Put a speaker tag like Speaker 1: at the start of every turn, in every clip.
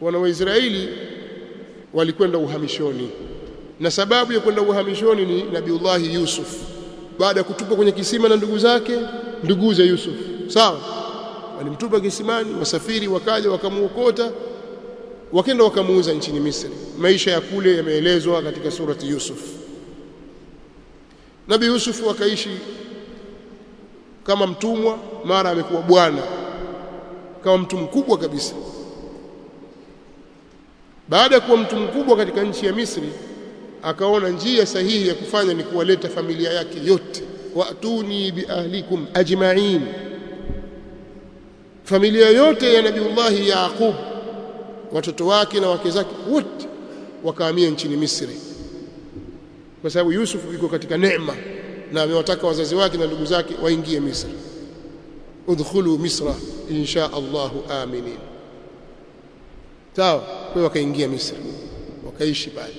Speaker 1: wana Waisraeli walikwenda uhamishoni. Na sababu ya kwenda uhamishoni ni Nabiullahi Yusuf. Baada ya kutupwa kwenye kisima na ndugu zake nduguze Yusuf. Sawa? Walimtupa kisimani wasafiri wakaja wakamuokota wakenda wakamuuza nchini Misri. Maisha ya kule yameelezwa katika surati Yusuf. Nabi Yusuf wakaishi kama mtumwa mara amekuwa bwana kama mtu mkubwa kabisa baada ya kuwa mtu mkubwa katika nchi ya Misri akaona njia sahihi ya kufanya ni kuwaleta familia yake yote. Waatuni biahlikum ajma'in. Familia yote ya Nabiullahi Yaqub watoto wake na wake zake wote wakahamia nchini Misri. Kwa sababu Yusuf yuko katika neema na amewataka wazazi wake na ndugu zake waingie Misri. Udkhulu misra insha Allahu aminin sawa kwa wakaingia Misri wakaishi pale.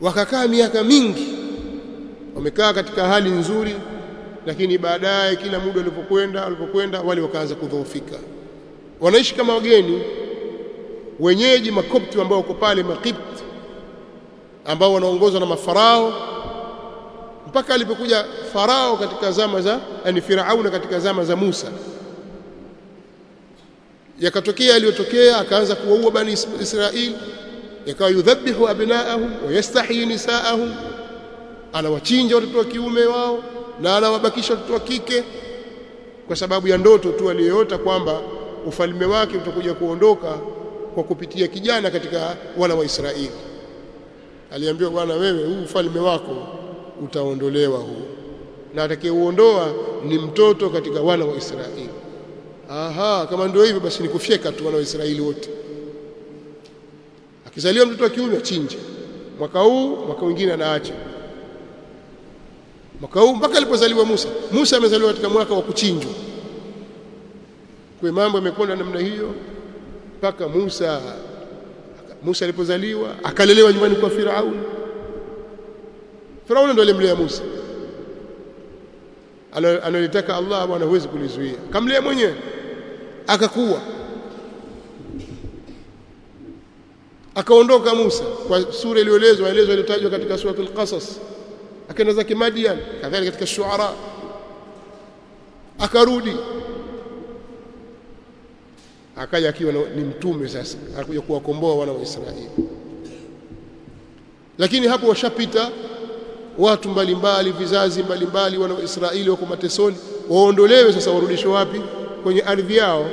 Speaker 1: Wakakaa miaka mingi wamekaa katika hali nzuri lakini baadaye kila muda alipokwenda alipokwenda wale wakaanza kudhoofika. Wanaishi kama wageni wenyeji makopti ambao wako pale makipti ambao wanaongozwa na mafarao. Mpaka alipokuja farao katika zama za yani firauna katika zama za Musa yakatokea aliyotokea akaanza kuwaua bani Israeli yakawa yudhabihu abnaahum wa yastahi nisaahum. Anawachinja watoto wa kiume wao na anawabakisha watoto wa kike. Kwa sababu ya ndoto tu aliyoota kwamba ufalme wake utakuja kuondoka kwa kupitia kijana katika wana wa Israeli aliambiwa bwana wewe huu ufalme wako utaondolewa huu. Na atakayeuondoa ni mtoto katika wana wa Israeli aha kama ndio hivyo basi nikufyeka tu wana wa Israeli wote. Akizaliwa mtoto wa kiume achinje. Mwaka huu mwaka mwingine anaacha. Mwaka huu mpaka alipozaliwa Musa. Musa amezaliwa katika mwaka wa kuchinjwa. Kwa mambo yamekwenda namna hiyo mpaka Musa Musa alipozaliwa akalelewa nyumbani kwa Firauni Firauni ndo alimlea Musa. Analotaka Allah bwana huwezi kulizuia kamlea mwenyewe akakuwa akaondoka Musa kwa sura iliyoelezwa elezo iliyotajwa katika suratul Qasas. Akaenda zake Madian kadhalika katika Shuara. Akarudi. Akaja akiwa ni mtume sasa akakuja kuwakomboa wana wa Israeli. Lakini hapo washapita watu mbalimbali vizazi mbalimbali wana wa Israeli wako matesoni waondolewe sasa warudishwe wapi kwenye ardhi yao.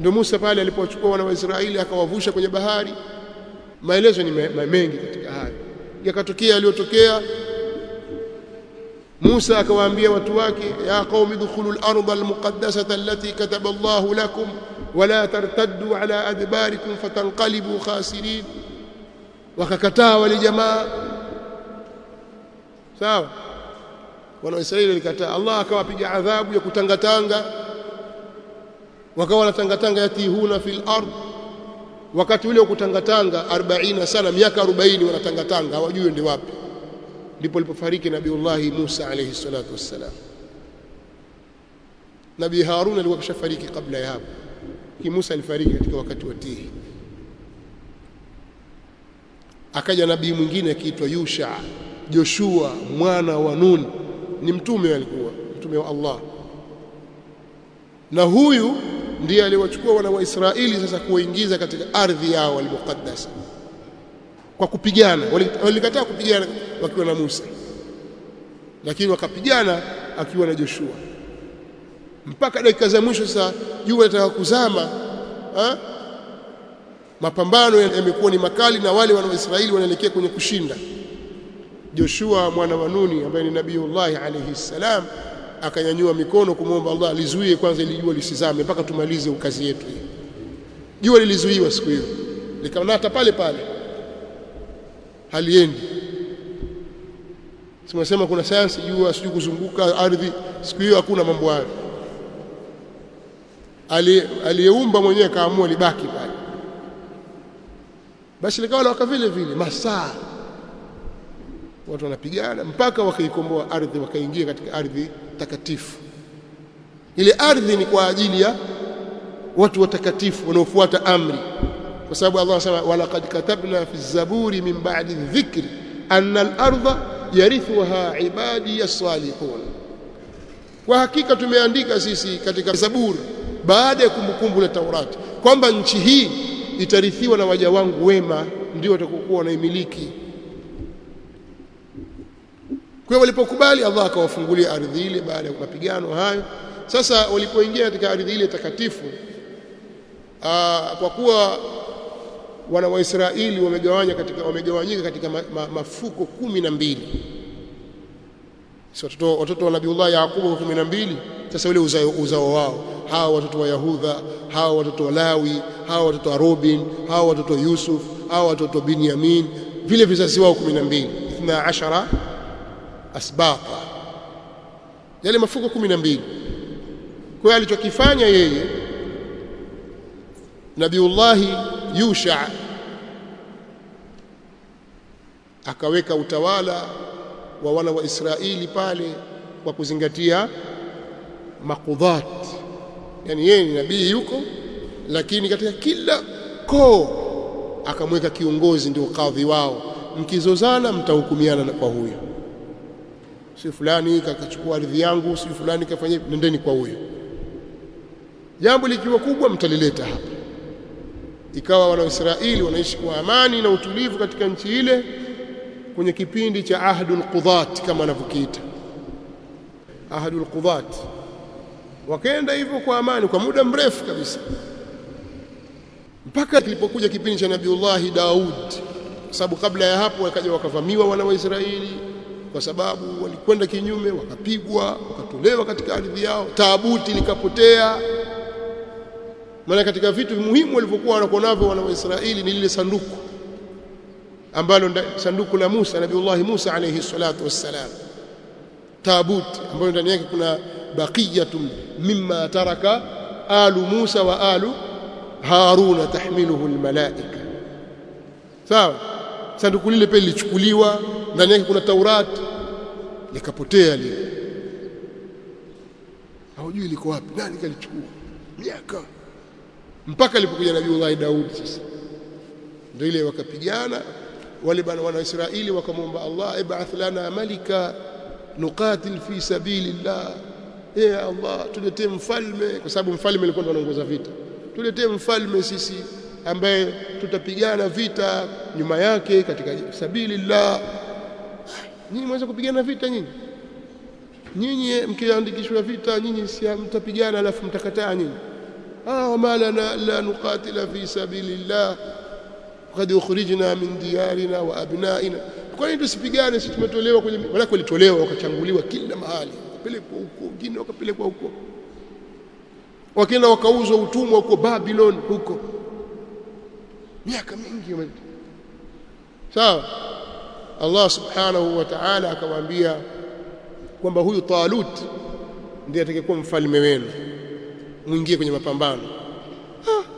Speaker 1: Ndio Musa pale alipowachukua wana wa Israeli akawavusha kwenye bahari. Maelezo ni mengi katika hayo. Yakatokea yaliyotokea. Musa akawaambia watu wake ya qaumi dukhulu al-ardha al-muqaddasata allati kataba Allahu lakum wala tartaddu ala adbarikum fatanqalibu khasirin. Wakakataa wale jamaa. Sawa wana Israeli walikataa Allah akawapiga adhabu ya kutangatanga. Wakawa wanatangatanga yatihuna fil ard. Wakati ule wa kutangatanga 40 sana miaka 40 wanatangatanga hawajui ndi wapi. Ndipo alipofariki nabiullahi Musa alayhi salatu wassalam. Nabii Harun alikuwa kishafariki kabla ya hapo. Ki Musa alifariki katika wakati wa tihi akaja nabii mwingine akiitwa Yusha Joshua mwana wa Nun ni mtume alikuwa mtume wa Allah. Na huyu ndiye aliwachukua wana wa Israeli sasa kuwaingiza katika ardhi yao al-muqaddasa kwa kupigana walikataa kupigana wakiwa na Musa. Lakini wakapigana akiwa na Joshua. Mpaka dakika za mwisho sasa jua litaka kuzama ha? mapambano yamekuwa ni makali na wale wana wa Israeli wanaelekea kwenye kushinda Joshua mwana wa Nuni ambaye ni Nabiiullah alayhi salam akanyanyua mikono kumwomba Allah alizuie kwanza ili jua lisizame mpaka tumalize kazi yetu jua lilizuiwa siku hiyo likanata pale pale. Haliendi. Simesema kuna sayansi jua sijui kuzunguka ardhi siku hiyo hakuna mambo hayo. Aliyeumba mwenyewe akaamua libaki pale. Basi likawa lawaka vile vile masaa watu wanapigana mpaka wakaikomboa ardhi wakaingia katika ardhi takatifu. Ile ardhi ni kwa ajili ya watu watakatifu wanaofuata amri. Kwa sababu Allah anasema walaqad katabna fi zaburi min ba'di dhikri anna al-ardha yarithuha ibadi as-salihun. Kwa hakika tumeandika sisi katika zaburi baada ya kumbukumbu la Taurati kwamba nchi hii itarithiwa na waja wangu wema ndio watakokuwa wanaimiliki kwa walipokubali Allah akawafungulia ardhi ile baada ya mapigano hayo. Sasa walipoingia katika ardhi ile takatifu aa, kwa kuwa wana waisraeli wamegawanya katika wamegawanyika katika ma, ma, mafuko kumi na mbili. Watoto watoto wa Nabiullah Yaqubu kumi na mbili sasa ule uzao, uzao wao. Hawa watoto wa Yahudha hawa watoto wa Lawi hawa watoto wa Robin hawa watoto wa Yusuf hawa watoto wa Binyamin vile vizazi wao 12 12 asbaqa. Yale mafuko 12 kwa hiyo alichokifanya yeye Nabiullahi Yusha akaweka utawala wa wana wa Israeli pale kwa kuzingatia makudhat yani yeye ni nabii yuko lakini katika kila koo akamweka kiongozi ndio kadhi wao. Mkizozana mtahukumiana kwa huyo si fulani kakachukua ardhi yangu si fulani kafanya nendeni kwa huyo. Jambo likiwa kubwa mtalileta hapa. Ikawa wana Israeli wanaishi kwa amani na utulivu katika nchi ile kwenye kipindi cha ahdul qudhat kama anavyokiita ahdul qudhat wakaenda hivyo kwa amani kwa muda mrefu kabisa. Mpaka kilipokuja kipindi cha Nabiullahi Daud. Kwa sababu kabla ya hapo wakaja wakavamiwa wana wa Israeli kwa sababu walikwenda kinyume wakapigwa wakatolewa katika ardhi yao taabuti likapotea. Maana katika vitu muhimu walivyokuwa wanakuwa navyo wana Waisraeli ni lile sanduku ambalo sanduku la Musa Nabiullahi Musa alayhi salatu wassalam. Tabuti ambayo ndani yake kuna baqiyatun mimma taraka alu Musa wa alu Haruna tahmiluhu almalaika. Sawa? Sanduku lile pia lilichukuliwa ndani yake kuna Taurat. Likapotea lile. Haujui liko wapi. Nani kalichukua? Miaka. Mpaka alipokuja Nabiullahi Daudi sasa. Ndio ile wakapigana. Wale bana wana Israeli wakamwomba Allah ib'ath lana malika nuqatil fi sabilillah. Ya Allah tuletee mfalme. Kwa sababu mfalme alikuwa ndo anaongoza vita. Tuletee mfalme sisi ambaye tutapigana vita nyuma yake katika sabilillah nyinyi mweza kupigana vita nyinyi? Nyinyi mkiandikishwa vita nyinyi si mtapigana alafu mtakataa nyinyi? Ah wama lana la nuqatila fi sabilillah. Qad ukhrijna min diyarina wa abnaina. Kwa nini tusipigane? Sisi tumetolewa kwenye wala walitolewa wakachanguliwa kila mahali. Pelekwa huko wengine wakapelekwa huko. Wakenda wakauzwa utumwa huko Babylon huko. Miaka mingi sawa Allah subhanahu wa ta'ala akamwambia kwamba huyu Talut ndiye atakayekuwa mfalme wenu. Mwingie kwenye mapambano.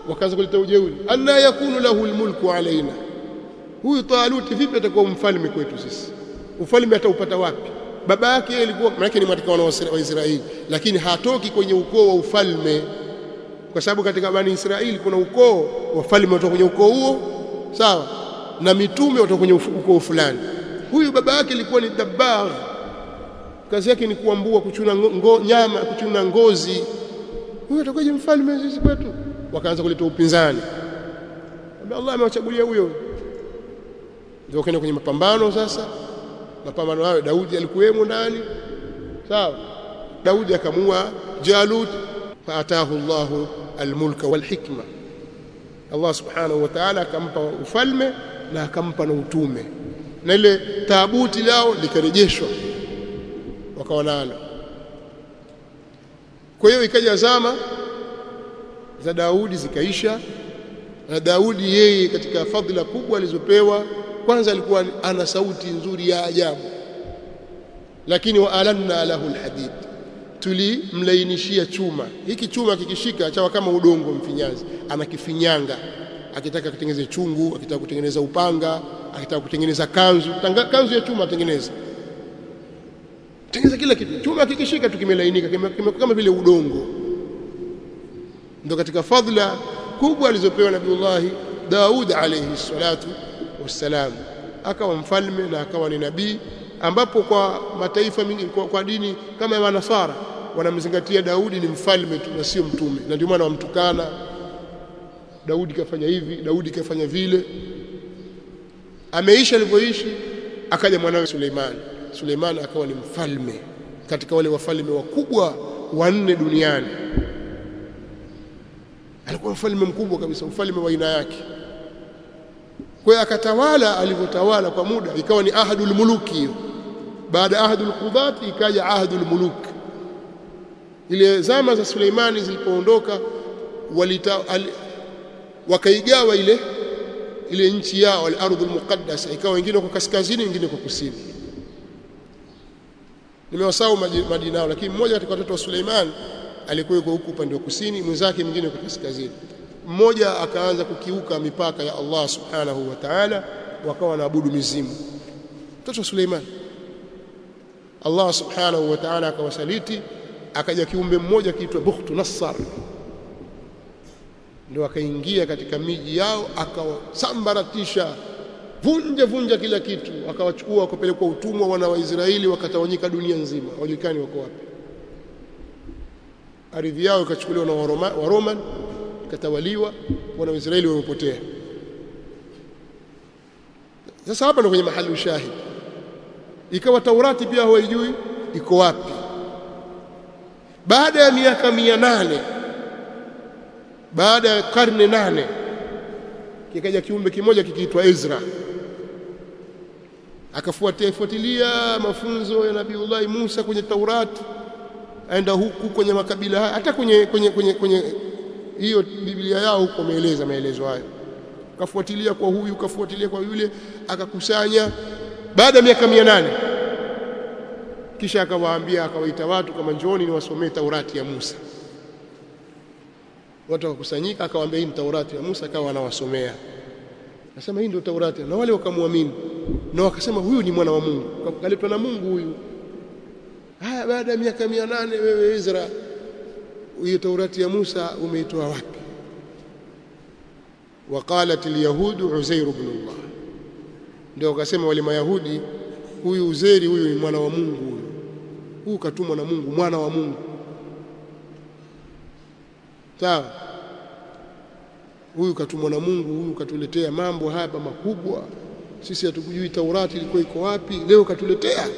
Speaker 1: Wakaanza kuleta ujeuri. Anna yakunu lahu almulku alaina huyu Talut vipi atakuwa mfalme kwetu sisi? Ufalme ataupata wapi? Baba yake alikuwa maana ni mwatika wa Israeli. Lakini hatoki kwenye ukoo wa ufalme. Kwa sababu katika bani Israeli kuna ukoo wafalme kutoka kwenye ukoo huo. Sawa na mitume watoka kwenye ukoo fulani. Huyu baba yake alikuwa ni dabbar kazi yake ni kuambua kuchuna ngo, nyama kuchuna ngozi. Huyu atakuwaje mfalme sisi kwetu? Wakaanza kuleta upinzani. Allah amewachagulia huyo. Ndio kaenda kwenye mapambano sasa. Mapambano hayo Daudi alikuwemo ndani. Sawa. Daudi akamua Jalut faatahu Allahu almulka walhikma. Allah subhanahu wa ta'ala akampa ufalme na akampa na utume. Na ile taabuti lao likarejeshwa wakawa nalo kwa hiyo ikaja zama za Daudi zikaisha na Daudi yeye katika fadhila kubwa alizopewa kwanza alikuwa ana sauti nzuri ya ajabu. Lakini wa alanna lahu alhadid tulimlainishia chuma. Hiki chuma kikishika chawa kama udongo mfinyazi anakifinyanga akitaka kutengeneza chungu akitaka kutengeneza upanga akitaka kutengeneza kanzu. Tanga, kanzu ya chuma atengeneza tengeneza kila kitu. Chuma kikishika tu kimelainika kime, kime, kama vile udongo. Ndio katika fadhila kubwa alizopewa Nabiullahi Daud alayhi salatu wassalam. Akawa mfalme na akawa ni nabii ambapo kwa mataifa mingi kwa, kwa dini kama ya Manasara wanamzingatia Daudi ni mfalme tu na sio mtume. Na ndio maana wamtukana Daudi kafanya hivi Daudi kafanya vile. Ameisha alivyoishi akaja mwanawe Suleiman. Suleiman akawa ni mfalme katika wale wafalme wakubwa wanne duniani. Alikuwa mfalme mkubwa kabisa mfalme wa aina yake. Kwa hiyo akatawala alivyotawala kwa muda ikawa ni ahadul muluki hiyo. Baada ya ahadul qudhati ikaja ahadul muluk. Ile zama za Suleimani zilipoondoka walita al, wakaigawa ile ile nchi yao al-ardh al-muqaddasa ikawa wengine kwa kaskazini wengine kwa kusini. Nimewasahau madina lakini mmoja katika watoto wa Suleiman alikuwa yuko huku upande wa kusini mwenzake mwingine kwa kaskazini. Mmoja akaanza kukiuka mipaka ya Allah subhanahu wa ta'ala wakawa wanaabudu mizimu. Mtoto wa Suleiman. Allah subhanahu wa ta'ala akawasaliti akaja kiumbe mmoja kiitwa Bukhtu Nassar ndio akaingia katika miji yao akawasambaratisha vunja vunja kila kitu. Akawachukua wakapelekwa utumwa wana wa Israeli wakatawanyika dunia nzima. Wajulikani wako wapi. Ardhi yao ikachukuliwa na Waroma, Waroman ikatawaliwa wana wa Israeli wamepotea. Sasa hapa ndio kwenye mahali ushahidi. Ikawa Taurati pia hawaijui iko wapi. Baada ya miaka mia nane baada ya karne nane kikaja kiumbe kimoja kikiitwa Ezra. Akafuatia mafunzo ya Nabiullahi Musa kwenye Taurati aenda huku kwenye makabila haya hata kwenye kwenye kwenye kwenye hiyo Biblia yao huko ameeleza maelezo hayo. Kafuatilia kwa huyu kafuatilia kwa yule akakusanya. Baada ya miaka mia nane kisha akawaambia akawaita watu kama njooni niwasomee Taurati ya Musa watu wakakusanyika akawaambia hii Taurati ya Musa akawa anawasomea. Akasema hii ndio Taurati. Na wale wakamwamini na wakasema huyu ni mwana wa Mungu. Kaletwa na Mungu huyu. Haya baada ya miaka mia nane wewe Ezra hiyo Taurati ya Musa umeitoa wapi? Waqalat lyahudu Uzair ibn Allah. Ndio wakasema wale mayahudi huyu Uzeri huyu ni mwana wa Mungu huyu. Katumwa na Mungu mwana wa Mungu sawa. Huyu katumwa na Mungu huyu katuletea mambo hapa makubwa. Sisi hatukujui Taurati ilikuwa iko wapi leo katuletea.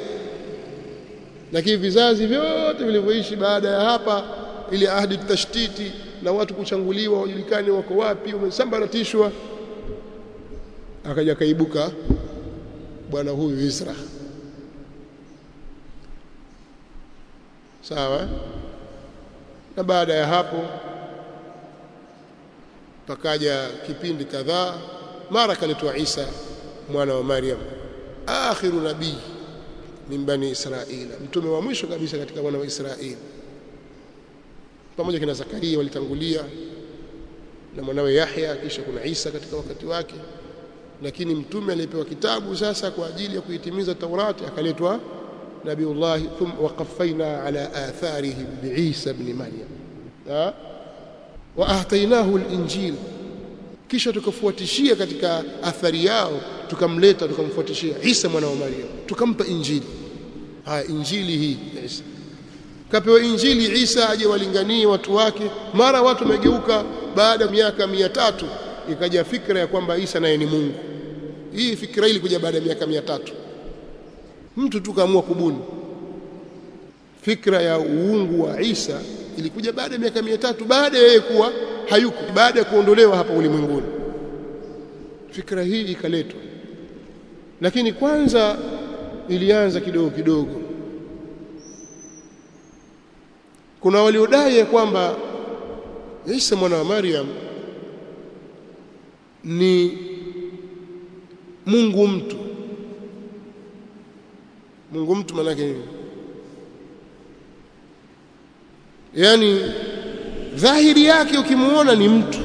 Speaker 1: Lakini vizazi vyote vilivyoishi baada ya hapa ili ahadi tashtiti na watu kuchanguliwa wajulikane wako wapi wamesambaratishwa akaja kaibuka bwana huyu Isra. Sawa. Na baada ya hapo pakaja kipindi kadhaa mara kaletwa Isa mwana wa Maryam. Akhiru nabii min bani Israila mtume wa mwisho kabisa katika wana wa Israeli pamoja kina Zakaria walitangulia na mwanawe Yahya kisha kuna Isa katika wakati wake. Lakini mtume aliyepewa kitabu sasa kwa ajili ya kuitimiza Taurati akaletwa Nabiullah thum waqafaina ala atharihim biisa ibn Maryam wa atainahu al-injil. Kisha tukafuatishia katika athari yao tukamleta tukamfuatishia Isa mwana wa Maria tukampa injili. Haya injili hii Isa. Kapewa injili Isa aje walinganie watu wake. Mara watu wamegeuka baada ya miaka mia tatu ikaja fikra ya kwamba Isa naye ni Mungu. Hii fikra ili kuja baada ya miaka mia tatu. Mtu tu kaamua kubuni. Fikra ya uungu wa Isa ilikuja baada ya miaka mia tatu baada ya yeye kuwa hayuko baada ya kuondolewa hapa ulimwenguni. Fikra hii ikaletwa. Lakini kwanza ilianza kidogo kidogo. Kuna waliodai ya kwamba Isa mwana wa Maryam ni Mungu mtu. Mungu mtu maana yake nini yani dhahiri yake ukimuona ni mtu.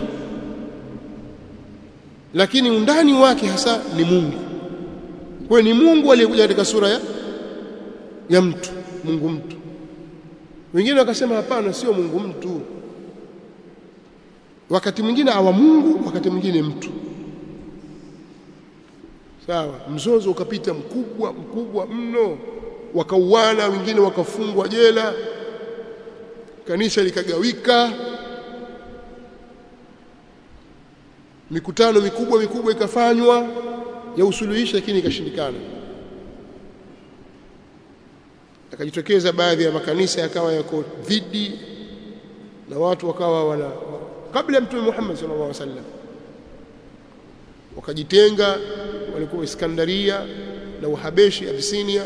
Speaker 1: Lakini undani wake hasa ni Mungu. Kwa ni Mungu aliyekuja katika sura ya ya mtu. Mungu mtu. Wengine wakasema hapana sio Mungu mtu. Wakati mwingine awa Mungu wakati mwingine mtu. Sawa mzozo ukapita mkubwa mkubwa mno. Wakauana wengine wakafungwa jela kanisa likagawika. Mikutano mikubwa mikubwa ikafanywa ya usuluhishi lakini ikashindikana. Akajitokeza baadhi ya makanisa yakawa yako dhidi na watu wakawa wana kabla ya mtume Muhammad sallallahu alaihi wasallam. Wakajitenga walikuwa Iskandaria na Uhabeshi Abisinia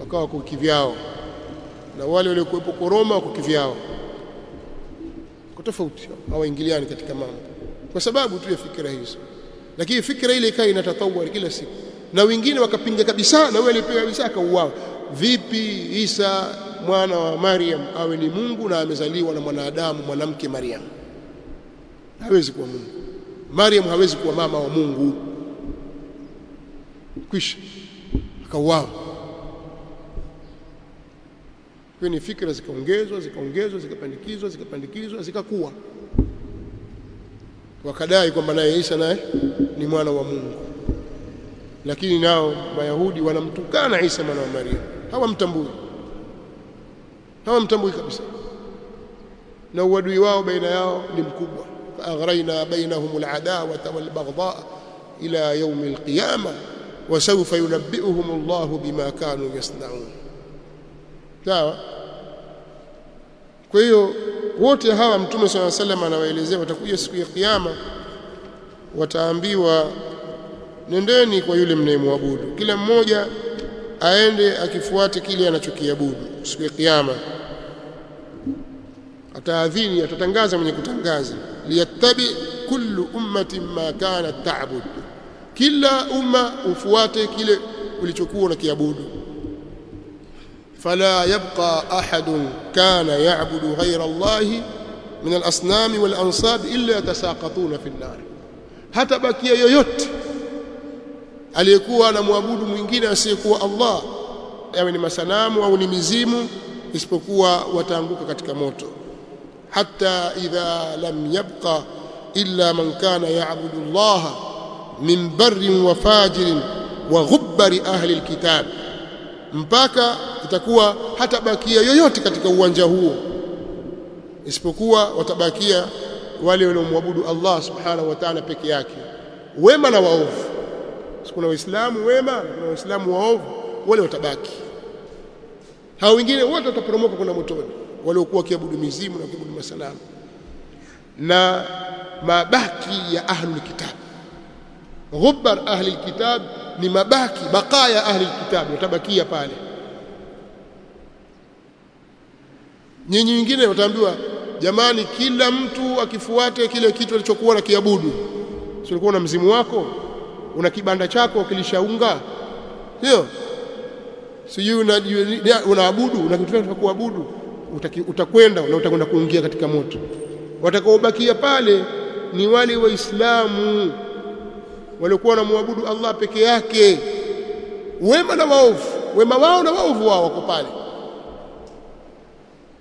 Speaker 1: wakawa kwa kivyao na wale waliokuwepo kwa Roma wako kivyao. Kwa tofauti hawaingiliani katika mambo. Kwa sababu tu ya fikra hizo. Lakini fikira ile ikawa inatatawari kila siku. Na wengine wakapinga kabisa na wale alipewa kabisa akauawa. Vipi Isa mwana wa Maryam awe ni Mungu na amezaliwa na mwanadamu mwanamke Maryam hawezi kuwa Mungu. Maryam hawezi kuwa mama wa Mungu. Kwisha. Akauawa lakini fikra zikaongezwa zikaongezwa zikapandikizwa zikapandikizwa zikakuwa, wakadai kwamba naye Isa naye ni mwana wa Mungu. Lakini nao Mayahudi wanamtukana Isa mwana wa Maria, hawamtambui, hawamtambui kabisa, na uadui wao baina yao ni mkubwa. Faaghraina bainahum aladawata walbaghda ila yaumi lqiyama wa sawfa yunabbiuhum Allahu bima kanu yasnaun sawa. Kwa hiyo wote hawa mtume swalla sallam anawaelezea watakuja siku ya kiyama wataambiwa nendeni kwa yule mnayemwabudu. Kila mmoja aende akifuate kile anachokiabudu siku ya kiyama. Ataadhini atatangaza mwenye kutangaza. Liyattabi kullu ummatin ma kanat ta'bud. Kila umma ufuate kile ulichokuwa unakiabudu فلا يبقى أحد كان يعبد غير الله من الأصنام والأنصاب إلا يتساقطون في النار hata bakia yoyote aliyekuwa anamwabudu mwingine asiyekuwa Allah yawe ni masanamu au ni mizimu isipokuwa wataanguka katika moto hatta idha lam yabqa illa man kana ya'budu Allah min barrin wa fajirin wa ghubbari ahli alkitab mpaka itakuwa hatabakia yoyote katika uwanja huo. Isipokuwa watabakia wale waliomwabudu Allah subhanahu wa ta'ala peke yake. Wema na waovu. Kuna waislamu wema na waislamu waovu wale watabaki. Hao wengine wote wataporomoka kuna motoni waliokuwa wakiabudu mizimu na kuabudu masanamu. Na mabaki ya ahlul kitab ghubar ahli alkitab ni mabaki bakaya ahli alkitab watabakia pale. Nyinyi wengine wataambiwa jamani kila mtu akifuate kile kitu alichokuwa na kiabudu ulikuwa na mzimu wako? Una kibanda chako kilishaunga? Sio sijui unaabudu una kitu cha kuabudu? Utakwenda na utakwenda kuingia katika moto. Watakaobakia pale ni wale waislamu waliokuwa wanamwabudu Allah peke yake. Wema na waovu wema wao na waovu wao wako pale.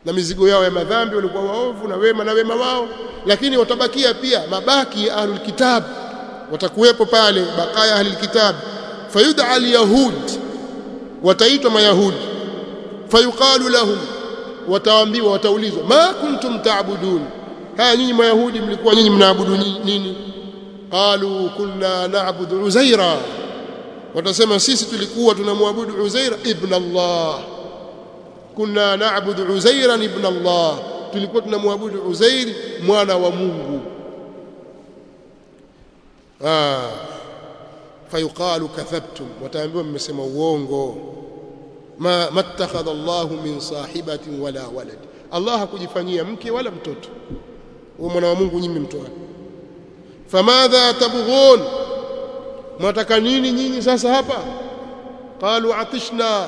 Speaker 1: Na mizigo yao ya madhambi walikuwa waovu na wema na wema wao lakini watabakia pia mabaki ya ahlul kitab. Watakuwepo pale bakaya ahlul kitab. Fayud'a alyahud wataitwa mayahudi fayuqalu lahum wataambiwa wataulizwa ma kuntum taabudun, haya nyinyi mayahudi mlikuwa nyinyi mnaabudu nini qalu kunna na'budu uzaira. Watasema sisi tulikuwa tunamwabudu uzaira ibn allah. Kunna na'budu uzaira ibn allah. Tulikuwa tunamwabudu uzair mwana wa mungu. Ah. Fayuqalu kadhabtum wataambiwa mmesema uongo. Ma mattakhadha Allah min sahibatin wala walad. Allah hakujifanyia mke wala mtoto. Huyo mwana wa Mungu nyinyi mtoa famadha tabghun. Mwataka nini nyinyi sasa hapa? Qalu atishna.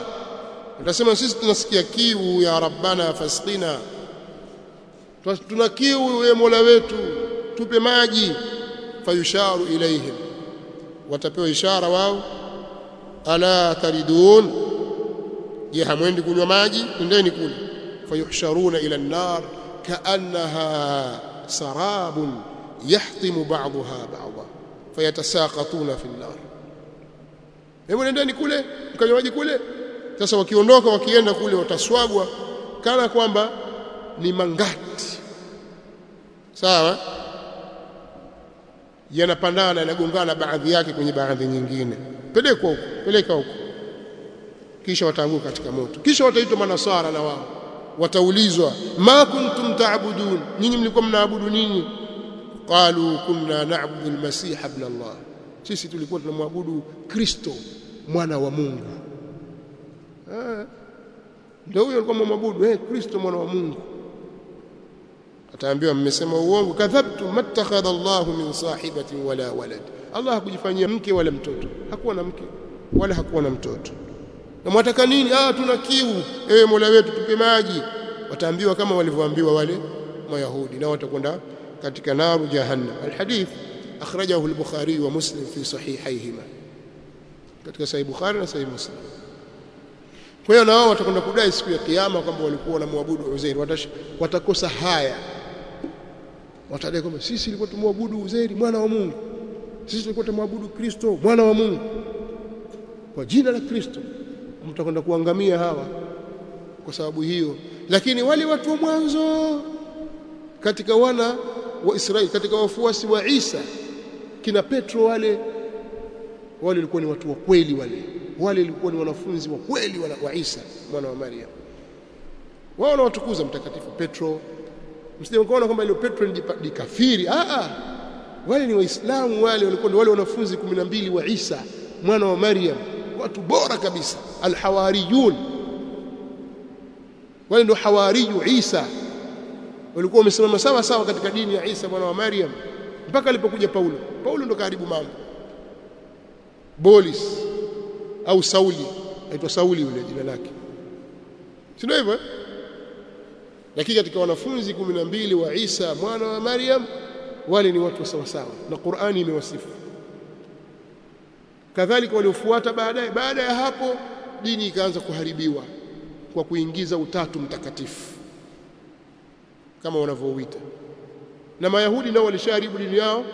Speaker 1: Utasema sisi tunasikia kiu ya rabbana fasqina. Tuna kiu ya Mola wetu. Tupe maji. Fayusharu ilaihim watapewa ishara wao. Ala taridun. Je hamwendi kunywa maji? Nendeni kule. Fayuhsharuna ila an-nar. Kaannaha sarabun yahtimu ba'dha ba'dha fayatasaqatuna fi an-nar hebu nendeni kule mkanywaji kule. Sasa wakiondoka wakienda kule wataswagwa kana kwamba ni mangati. Sawa? Yanapandana yanagongana baadhi yake kwenye baadhi nyingine. Pelekwa huko peleka huko. Kisha wataanguka katika moto. Kisha wataitwa manasara na wao. Wataulizwa ma kuntum taabudun nyinyi mlikuwa mnaabudu nini qalu kunna na'budu al-masih ibn Allah. Sisi tulikuwa tunamwabudu Kristo mwana wa Mungu. Ndio huyo alikuwa mwabudu eh Kristo mwana wa Mungu. Ataambiwa mmesema uongo kadhabtu mattakhadha Allahu min sahibatin wala walad. Allah hakujifanyia mke wala mtoto. Hakuwa na mke wala hakuwa na mtoto. Na mwataka nini? Ah tuna kiu. Ewe Mola wetu tupe maji. Wataambiwa kama walivyoambiwa wale mayahudi na watakwenda katika naru jahannam. Alhadith akhrajahu al-bukhari wa muslim fi sahihayhima katika sahih bukhari na sahih muslim. Kwa hiyo na wao watakwenda kudai siku ya kiyama kwamba walikuwa wanamwabudu Uzair watakosa haya. Watadai kwamba sisi tulikuwa tumwabudu Uzairi mwana wa Mungu. Sisi tulikuwa tumwabudu Kristo mwana wa Mungu. Kwa jina la Kristo mtakwenda kuangamia hawa kwa sababu hiyo. Lakini wale watu wa mwanzo katika wana wa Israeli katika wafuasi wa Isa kina Petro wale wale walikuwa ni watu wa kweli wale wale walikuwa ni wanafunzi wa kweli wa Isa mwana wa Maria. Wao wanawatukuza mtakatifu Petro. Msijakaona kwamba ile Petro ni kafiri. A a wale ni waislamu wale walikuwa wale wanafunzi 12 wa Isa mwana wa Maryam watu bora kabisa. Alhawariyun. Wale ndio hawariyu Isa walikuwa wamesimama sawa sawa katika dini ya Isa mwana wa Maryam mpaka alipokuja Paulo. Paulo ndo karibu mambo. Bolis au Sauli aitwa Sauli yule jina lake. Si ndio hivyo lakini katika wanafunzi 12 wa Isa mwana wa Maryam wale ni watu sawa sawa na Qur'ani imewasifu. Kadhalika waliofuata baadaye baada ya hapo dini ikaanza kuharibiwa kwa kuingiza utatu mtakatifu kama wanavyouita na mayahudi nao walishaharibu dini yao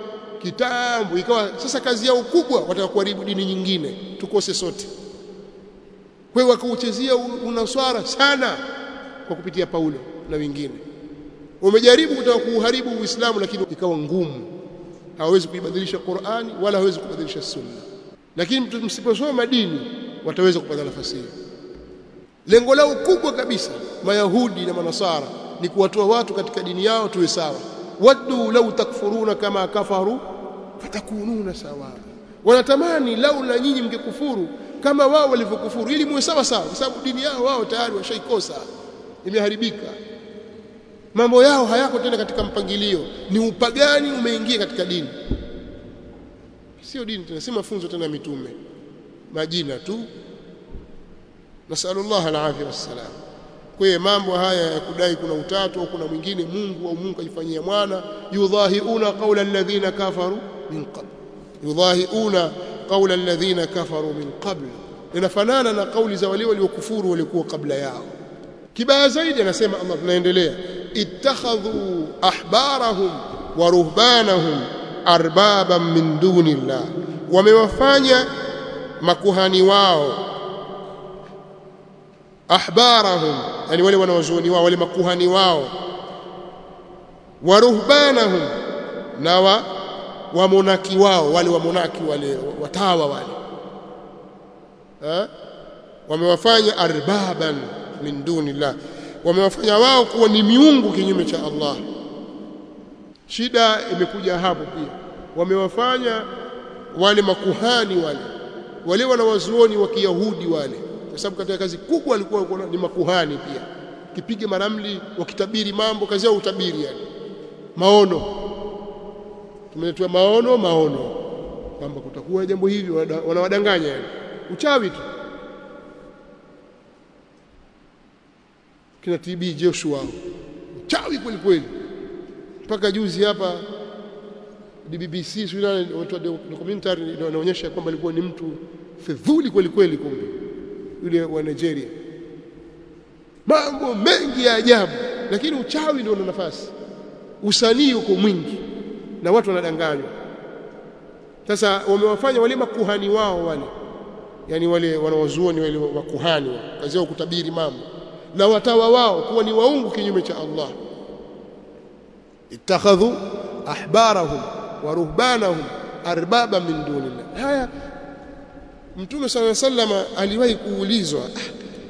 Speaker 1: kitambo ikawa sasa kazi yao kubwa wataka kuharibu dini nyingine tukose sote. Kwa hiyo wakauchezea unaswara sana kwa kupitia Paulo na wengine. Wamejaribu kutaka kuuharibu Uislamu lakini ikawa ngumu. Hawawezi kuibadilisha Qur'ani wala hawezi kubadilisha Sunna. Lakini msiposoma dini wataweza kupata nafasi hiyo. Lengo lao kubwa kabisa mayahudi na manasara ni kuwatoa watu katika dini yao tuwe sawa. Waddu law takfuruna kama kafaru fatakununa sawa. Wanatamani lau na nyinyi mngekufuru kama wao walivyokufuru ili muwe sawa sawa kwa sababu dini yao wao tayari washaikosa imeharibika. Mambo yao hayako tena katika mpangilio. Ni upagani umeingia katika dini. Sio dini tena si mafunzo tena mitume. Majina tu. Nasallallahu alafia wassalam kwa hiyo mambo haya ya kudai kuna utatu au kuna mwingine Mungu au Mungu ajifanyia mwana. Yudhahiuna qaula alladhina kafaru min qabl. Yudhahiuna qaula alladhina kafaru min qabl. Linafanana na kauli za wale waliokufuru walikuwa kabla yao. Kibaya zaidi anasema Allah tunaendelea. Ittakhadhu ahbarahum wa ruhbanahum arbaban min duni llah, wamewafanya makuhani wao ahbarahum yani wale wanaozuoni wao wale makuhani wao wa ruhbanahum na wa wamonaki wao wale wamonaki wale watawa wale. Ha? wamewafanya arbaban min dunillah. Wamewafanya wao kuwa ni miungu kinyume cha Allah. Shida imekuja hapo pia. Wamewafanya wale makuhani wale wale wanawazuoni wa Kiyahudi wale kwa sababu katika kazi kubwa alikuwa ni makuhani pia. Kipige maramli wakitabiri mambo kazi yao utabiri yani. Maono. Tumeletewa maono maono. Kwamba kutakuwa jambo hivi wanawadanganya yani. Uchawi tu. Kina TB Joshua. Uchawi kweli kweli. Mpaka juzi hapa BBC sio documentary inaonyesha kwamba alikuwa ni mtu fedhuli kweli kweli kumbe yule wa Nigeria. Mambo mengi ya ajabu lakini uchawi ndio una nafasi. Usanii uko mwingi na watu wanadanganywa. Sasa wamewafanya wale makuhani wao wale yani wale wanaozuoni wale makuhani kazi yao kutabiri mambo na watawa wao kuwa ni waungu kinyume cha Allah. Ittakhadhu ahbarahum wa ruhbanahum arbaba min dunillah. Haya mtume sala sallama aliwahi kuulizwa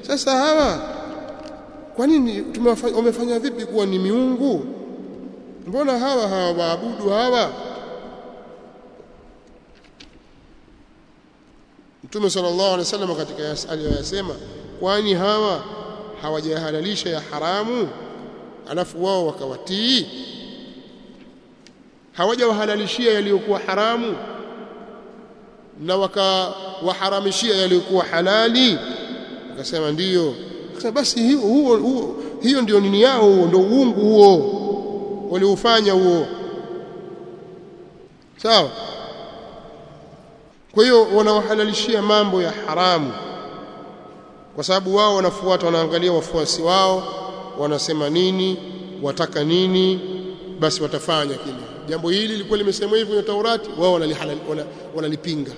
Speaker 1: sasa hawa kwa nini wamefanya vipi kuwa ni miungu? Mbona hawa hawaabudu hawa? Mtume sallallahu alaihi wasallam katika aliyosema kwani hawa hawajahalalisha ya haramu? Alafu wao wakawatii? Hawajawahalalishia yaliyokuwa haramu na wakawaharamishia yaliyokuwa halali. Akasema ndiyo. Akasema basi hiyo huo, huo hiyo ndio nini yao huo? Ndio uungu huo waliofanya huo. Sawa? Kwa hiyo wanawahalalishia mambo ya haramu kwa sababu wao wanafuata wanaangalia wafuasi wao wanasema nini wataka nini basi watafanya kile. Jambo hili lilikuwa limesemwa hivyo kwenye Taurati wao wanalipinga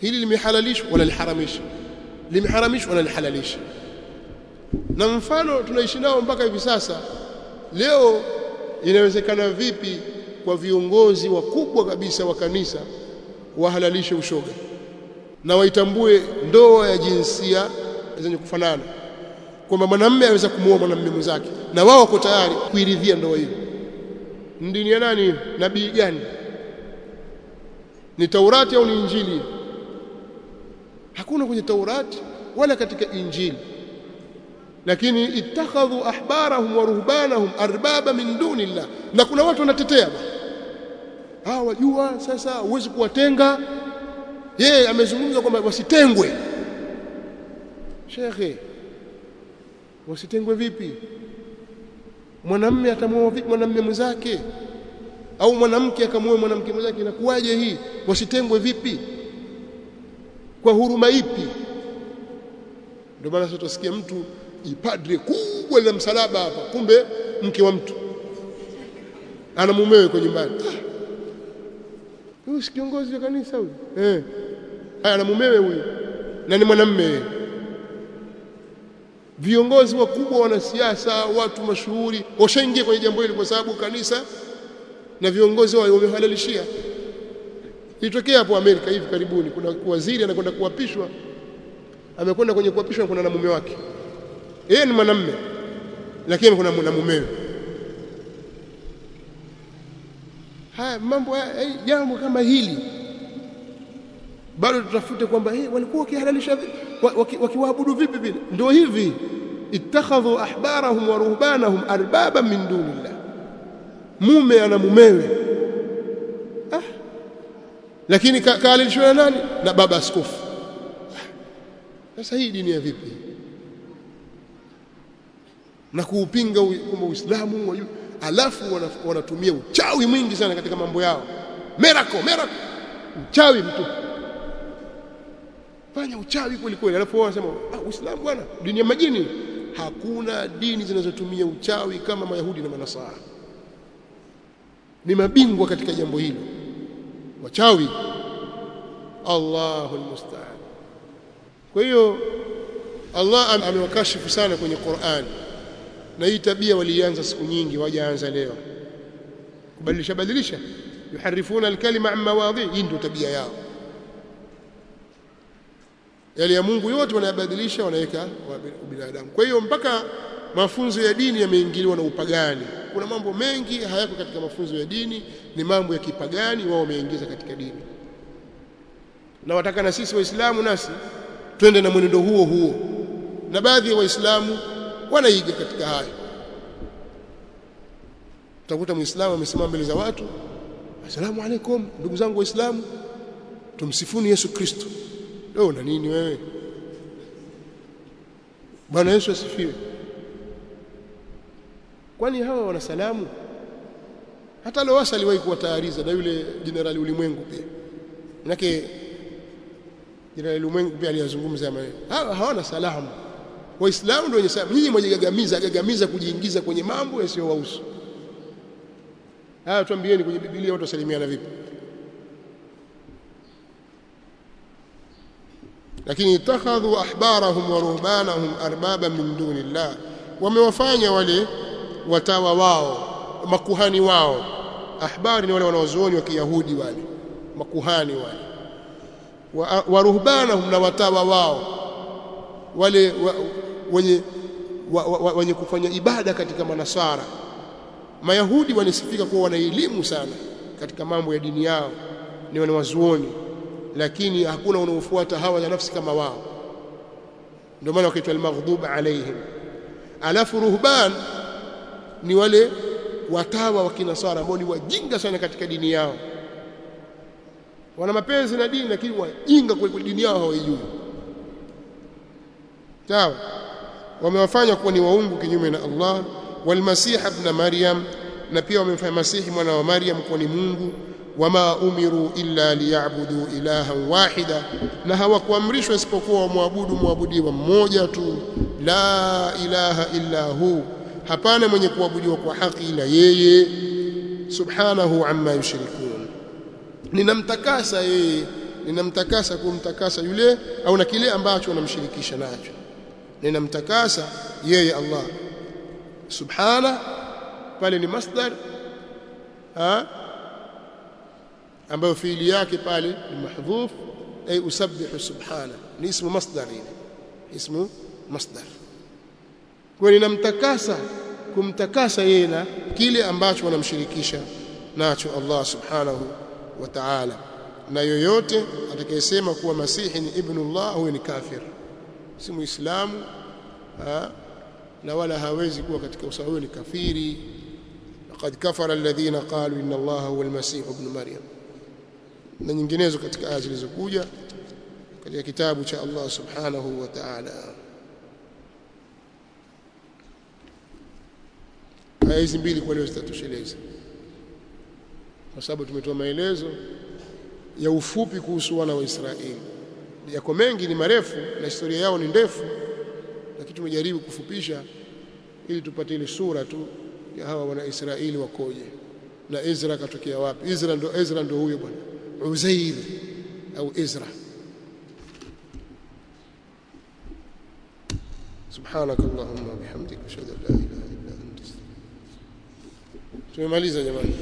Speaker 1: hili limehalalishwa wala wanaliharamisha limeharamishwa wala wanalihalalisha na mfano tunaishi nao mpaka hivi sasa leo inawezekana vipi kwa viongozi wakubwa kabisa wa kanisa wahalalishe ushoga? Na waitambue ndoa ya jinsia zenye kufanana kwamba mwanamume aweza kumuoa mwanamume mwenzake na wao wako tayari kuiridhia ndoa hiyo. Ndini ya nani? Nabii gani? Ni Taurati au ni Injili hakuna kwenye Taurati wala katika Injili. Lakini ittakhadhu ahbarahum wa ruhbanahum arbaba min dunillah. Na kuna watu wanatetea hawa wajua sasa huwezi kuwatenga. Yeye amezungumza kwamba wasitengwe. Shekhe wasitengwe vipi? Mwanamme atamwoa vipi mwanamme mwenzake? Au mwanamke akamwoa mwanamke mwenzake inakuwaje hii? Wasitengwe vipi kwa huruma ipi? Ndio maana sasa tusikie mtu ipadre kubwa la msalaba hapa kumbe mke wa mtu. Ana mumewe kwa nyumbani. Huyu si kiongozi wa kanisa huyu? Eh. Ana mumewe huyu. Na ni mwanamume viongozi wakubwa wanasiasa watu mashuhuri washaingia kwenye jambo hili kwa sababu kanisa na viongozi wao wamehalalishia ilitokea hapo Amerika hivi karibuni kuna waziri anakwenda kuapishwa. Amekwenda kwenye kuapishwa kuna na mume wake. Yeye ni mwanamume, lakini kuna na mumewe haya mambo haya jambo kama hili. Bado tutafute kwamba hey, walikuwa wakihalalisha wakiwaabudu vipi vile? Ndio hivi. Ittakhadhu ahbarahum wa ruhbanahum arbaba min dunillah. Mume ana mumewe. Lakini kaalilishwa na nani? Na baba askofu. Sasa hii dini ya vipi? Na kuupinga kwamba Uislamu alafu wanatumia uchawi mwingi sana katika mambo yao. Merako miracle. Uchawi mtu. Fanya uchawi kweli kweli alafu wanasema ah Uislamu bwana dini ya majini. Hakuna dini zinazotumia uchawi kama Mayahudi na Manasara. Ni mabingwa katika jambo hilo wachawi. Allahu almusta'an. Kwa hiyo Allah amewakashifu sana kwenye Qur'an. Na hii tabia walianza siku nyingi wajaanza leo. Kubadilisha badilisha. Yuharifuna alkalima amma wadhi hii ndio tabia yao. Yale ya Mungu yote wanayabadilisha wanaweka binadamu. Kwa hiyo mpaka mafunzo ya dini yameingiliwa na upagani. Kuna mambo mengi hayako katika mafunzo ya dini ni mambo ya kipagani wao wameingiza katika dini. Na wataka na sisi waislamu nasi twende na mwenendo huo huo. Na baadhi ya wa waislamu wanaiga katika hayo. Utakuta muislamu amesimama mbele za watu asalamu alaikum ndugu zangu waislamu tumsifuni Yesu Kristo. Leo na nini wewe? Bwana Yesu asifiwe kwani hawa wana salamu? Hata Lowassa aliwahi kuwatayariza na yule jenerali ulimwengu pia. Manake jenerali ulimwengu pia aliyazungumza maneno. Hawa hawana salamu. Waislamu ndio wenye salamu nyinyi mwajigagamiza gagamiza kujiingiza kwenye mambo yasiyowahusu. Haya tuambieni kwenye Biblia watu wasalimiana vipi? Lakini itakhadhu ahbarahum wa ruhbanahum arbaba min dunillah. Wamewafanya wale watawa wao makuhani wao. Ahbari ni wale wanaozuoni wa Kiyahudi wale makuhani wale. Wa, wa na watawa wao wale wa, wenye wa, wa, wenye kufanya ibada katika manasara. Mayahudi wanasifika kuwa wana elimu sana katika mambo ya dini yao ni wanawazuoni lakini hakuna unaofuata hawa za nafsi kama wao. Ndio maana wakaitwa al-maghdub alaihim alafu ruhban ni wale watawa wa kinasara ambao ni wajinga sana katika dini yao. Wana mapenzi na dini lakini wajinga kwa dini yao hawajui sawa. Wamewafanya kuwa ni waungu kinyume na Allah. Walmasih ibn maryam na pia wamemfanya masihi mwana wa maryam kuwa ni mungu. Wama umiru illa liyabudu ilahan wahida. Na hawakuamrishwa isipokuwa wamwabudu mwabudiwa mmoja tu. La ilaha illa hu hapana mwenye kuabudiwa kwa haki ila yeye subhanahu amma yushrikun. Ninamtakasa yeye ninamtakasa kumtakasa yule au na kile ambacho wanamshirikisha nacho. Ninamtakasa yeye Allah. Subhana pale ni masdar ha? Ambayo fiili yake pale ni mahdhuf ay usabbihu subhana. Ni ismu masdar ismu masdar kwa ninamtakasa kumtakasa yeye na kile ambacho wanamshirikisha nacho Allah subhanahu wa ta'ala. Na yoyote atakayesema kuwa masihi ni ibnullah huyo ni kafir. Si muislamu na wala hawezi kuwa katika usawa huyo ni kafiri. Laqad kafara alladhina qalu inna allaha huwa almasih ibn maryam. Na nyinginezo katika aya zilizokuja katika kitabu cha Allah subhanahu wa ta'ala aya hizi mbili kwa leo zitatosheleza kwa sababu tumetoa maelezo ya ufupi kuhusu wana wa Israeli yako mengi ni marefu na historia yao ni ndefu lakini tumejaribu kufupisha ili tupate ile sura tu ya hawa wana Israeli wakoje na Ezra katokea wapi Ezra ndo Ezra ndo huyo bwana Uzair au Ezra سبحانك اللهم وبحمدك اشهد ان لا اله الا انت tumemaliza jamani